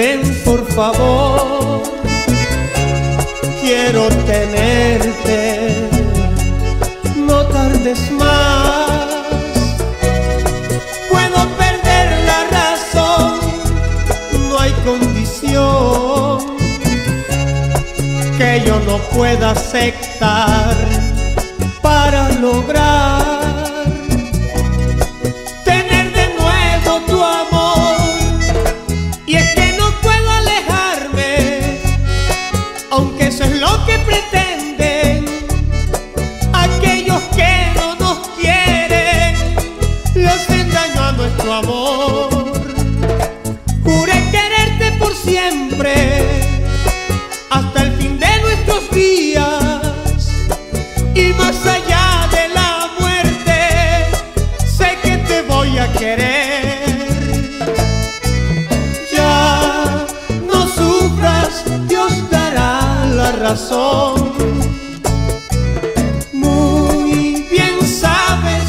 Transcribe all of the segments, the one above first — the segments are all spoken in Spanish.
Ven por favor, quiero tenerte, no tardes más. Puedo perder la razón, no hay condición que yo no pueda aceptar para lograr hasta el fin de nuestros días y más allá de la muerte, sé que te voy a querer. Ya no sufras, Dios dará la razón. Muy bien sabes,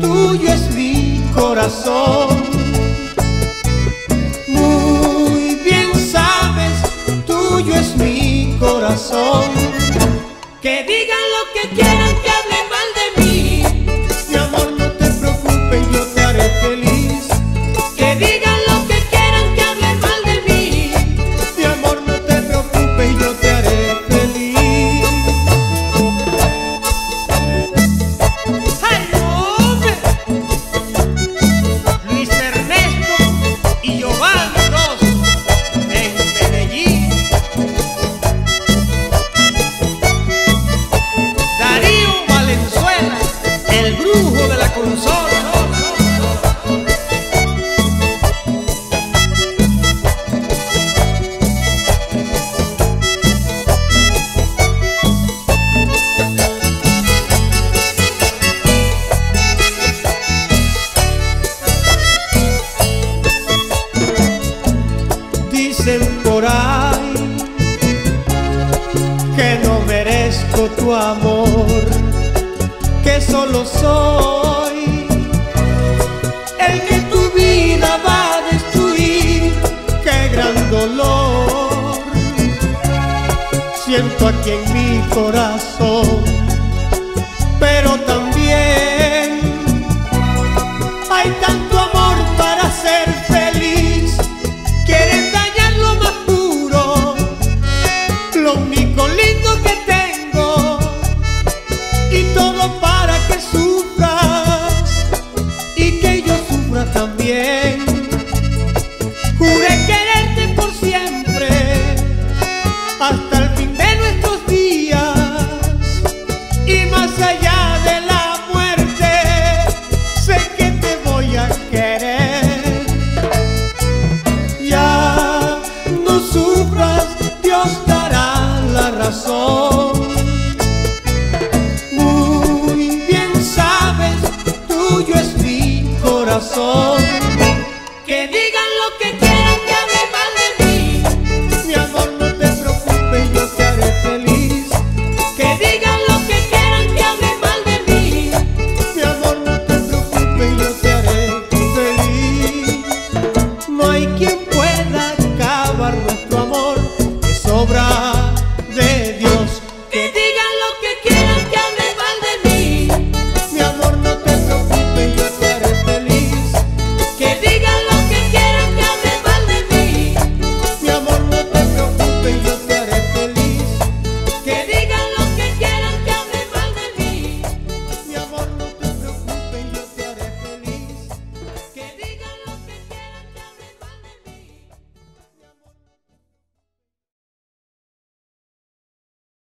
tuyo es mi corazón. Que digan lo que quieran, Dicen por ahí que no merezco tu amor, que solo soy el que tu vida va a destruir. Qué gran dolor siento aquí en mi corazón, pero también corazón. Muy bien sabes, tuyo es mi corazón. Que digan lo que quieran.